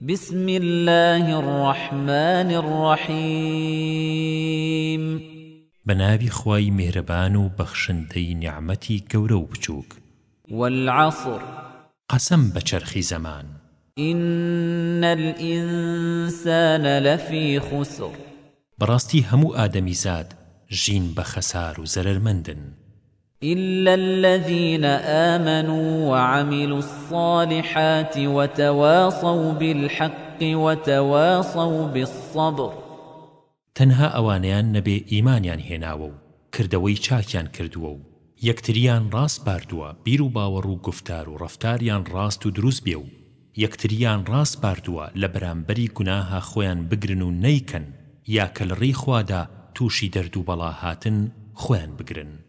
بسم الله الرحمن الرحيم بنابي خواي مهربان بخشندي نعمتي كورو بچوك والعصر. قسم بچرخي زمان إن الإنسان لفي خسر. براستي همو آدمي زاد جين بخسار زرر مندن إلا الذين آمنوا وعملوا الصالحات وتواصوا بالحق وتواصوا بالصبر تنها اوانيان نبي ئیمانیان هێناوە كردوي کردەوەی چاکیان يكتريان راس باردوا بيرو باورو بیر رفتاريان راس و گفتار و ڕفتاریان ڕاست و دروست بێ و یەکتریان ڕاست باردووە لە بەرامبەری گوناها خۆیان بگرن و نەیکەن هاتن خۆیان بگرن.